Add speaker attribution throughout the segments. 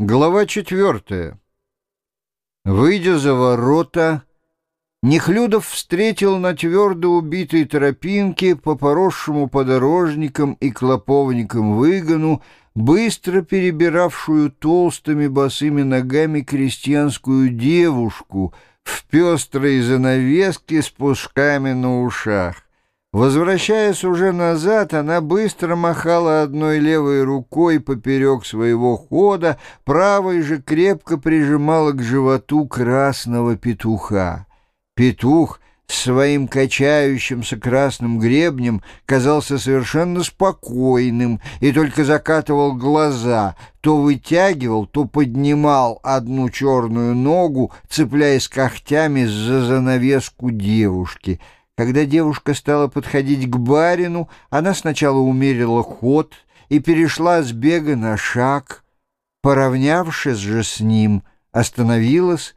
Speaker 1: Глава четвертая. Выйдя за ворота, Нехлюдов встретил на твердо убитой тропинке по поросшему подорожникам и клоповникам выгону быстро перебиравшую толстыми босыми ногами крестьянскую девушку в пестрой занавеске с пушками на ушах. Возвращаясь уже назад, она быстро махала одной левой рукой поперек своего хода, правой же крепко прижимала к животу красного петуха. Петух своим качающимся красным гребнем казался совершенно спокойным и только закатывал глаза, то вытягивал, то поднимал одну черную ногу, цепляясь когтями за занавеску девушки — когда девушка стала подходить к барину, она сначала умерила ход и перешла с бега на шаг. Поравнявшись же с ним, остановилась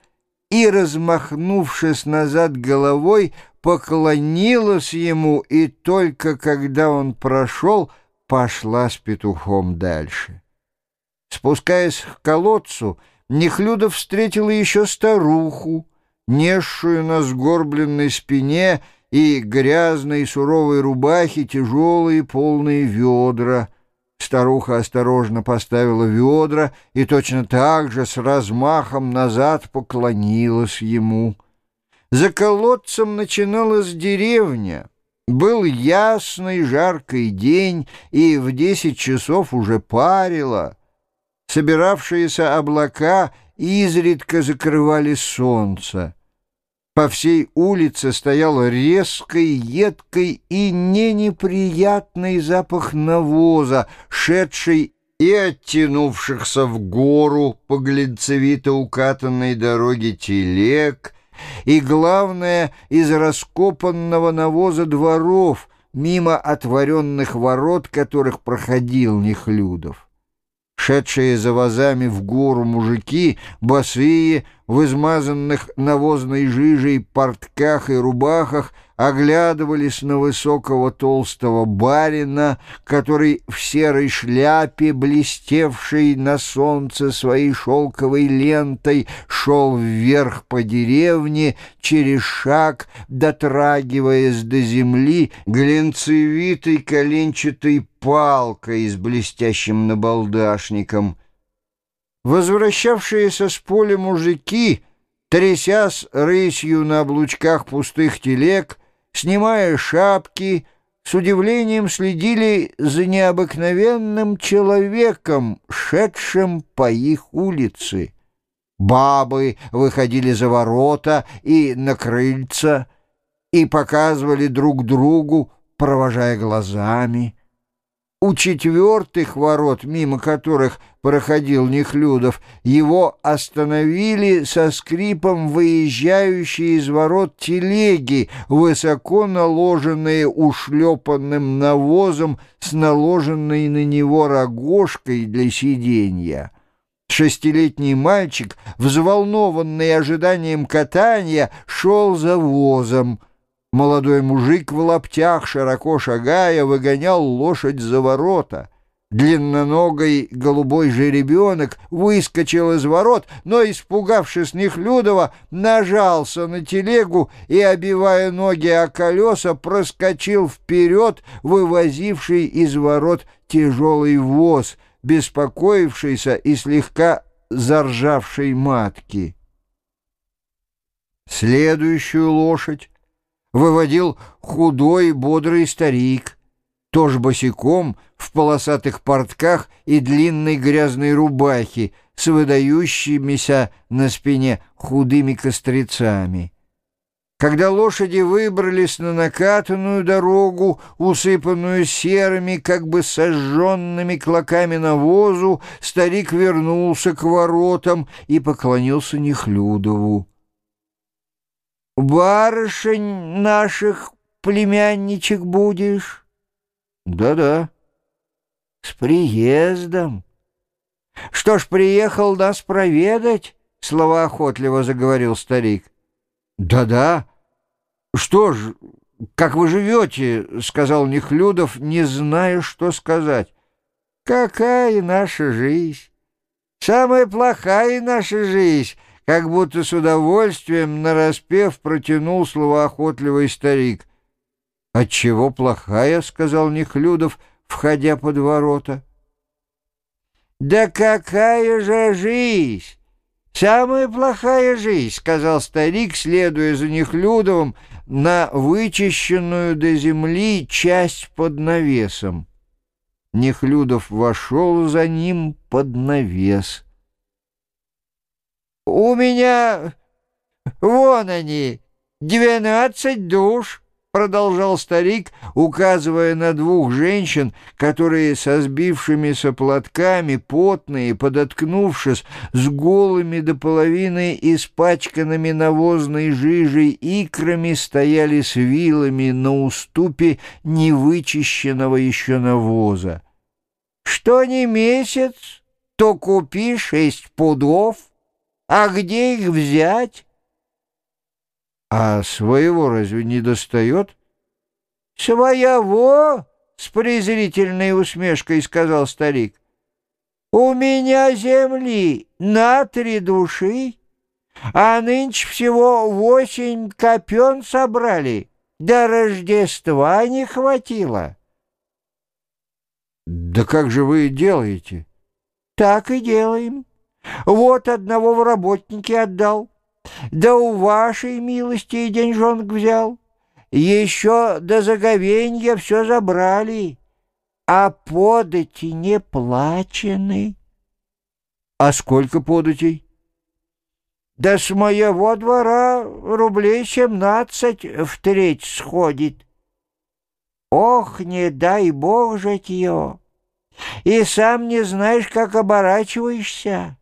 Speaker 1: и, размахнувшись назад головой, поклонилась ему, и только когда он прошел, пошла с петухом дальше. Спускаясь к колодцу, Нехлюдов встретила еще старуху, несшую на сгорбленной спине и грязной суровой рубахи тяжелые полные ведра. Старуха осторожно поставила ведра и точно так же с размахом назад поклонилась ему. За колодцем начиналась деревня. Был ясный жаркий день, и в десять часов уже парило. Собиравшиеся облака изредка закрывали солнце. По всей улице стоял резкий, едкий и не неприятный запах навоза, шедший и оттянувшихся в гору по глинцевито укатанной дороге телег, и, главное, из раскопанного навоза дворов, мимо отворенных ворот, которых проходил Нехлюдов. Шедшие за вазами в гору мужики, босые, в измазанных навозной жижей портках и рубахах, оглядывались на высокого толстого барина, который в серой шляпе, блестевшей на солнце своей шелковой лентой, шел вверх по деревне, через шаг, дотрагиваясь до земли, глинцевитой коленчатой палкой с блестящим набалдашником. Возвращавшиеся с поля мужики, трясясь рысью на облучках пустых телег, снимая шапки, с удивлением следили за необыкновенным человеком, шедшим по их улице. Бабы выходили за ворота и на крыльца и показывали друг другу, провожая глазами. У четвертых ворот, мимо которых проходил Нехлюдов, его остановили со скрипом выезжающие из ворот телеги, высоко наложенные ушлепанным навозом с наложенной на него рогожкой для сиденья. Шестилетний мальчик, взволнованный ожиданием катания, шел за возом — Молодой мужик в лаптях, широко шагая, выгонял лошадь за ворота. Длинноногой голубой жеребенок выскочил из ворот, но, испугавшись Нехлюдова, нажался на телегу и, обивая ноги о колеса, проскочил вперед, вывозивший из ворот тяжелый воз, беспокоившийся и слегка заржавшей матки. Следующую лошадь выводил худой бодрый старик, тоже босиком, в полосатых портках и длинной грязной рубахе с выдающимися на спине худыми кострицами. Когда лошади выбрались на накатанную дорогу, усыпанную серыми, как бы сожженными клоками навозу, старик вернулся к воротам и поклонился Нехлюдову барышень наших племянничек будешь? Да-да. С приездом. Что ж, приехал нас проведать? Словоохотливо заговорил старик. Да-да. Что ж, как вы живете? Сказал Нехлюдов, не зная, что сказать. Какая наша жизнь? Самая плохая наша жизнь, как будто с удовольствием нараспев протянул словоохотливый старик. «Отчего плохая?» — сказал Нехлюдов, входя под ворота. «Да какая же жизнь!» «Самая плохая жизнь», — сказал старик, следуя за Нехлюдовым на вычищенную до земли часть под навесом. Нехлюдов вошел за ним под навес. «У меня вон они, двенадцать душ», — продолжал старик, указывая на двух женщин, которые со сбившимися платками, потные, подоткнувшись, с голыми до половины испачканными навозной жижей икрами стояли с вилами на уступе невычищенного еще навоза. «Что не месяц, то купи шесть пудов, а где их взять?» А своего разве не достает? Своего? С презрительной усмешкой сказал старик. У меня земли на три души, а нынче всего восемь копен собрали, до Рождества не хватило. Да как же вы делаете? Так и делаем. Вот одного в работники отдал. Да у вашей милости и деньжонок взял. Еще до заговенья все забрали, а подати не плачены. А сколько податей? Да с моего двора рублей семнадцать в треть сходит. Ох, не дай бог житье! И сам не знаешь, как оборачиваешься.